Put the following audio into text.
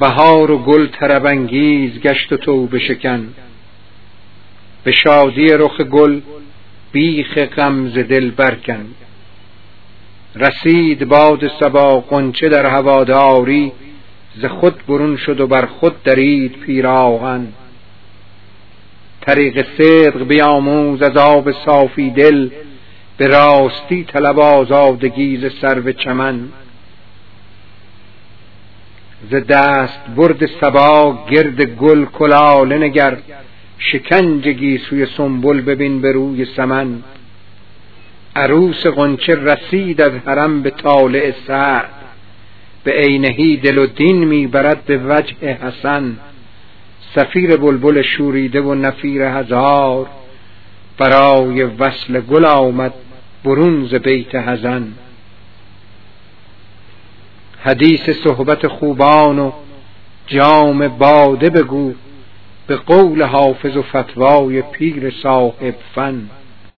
بهار و گل تربنگیز گشت و تو بشکن. به شادی رخ گل بیخ غم ز دل برکن. رسید باد صبا قنچه در هواداری ز خود برون شد و بر خود درید پیراهن. طریق صدق بیاموز از آب صافی دل به راستی طلب آزادگی ز سرو چمن. ز دست برد سبا گرد گل کلاله نگر. شکنج سوی سنبل ببین به روی سمن. عروس غنچه رسید از حرم به طالع سعد به عینهی دل و دین می‌برد به وجه حسن. سفیر بلبل شوریده و نفیر هزار. برای وصل گل آمد برون ز بیت حزن. حدیث صحبت خوبان و جام باده بگو به قول حافظ و فتوای پیر صاحب فن.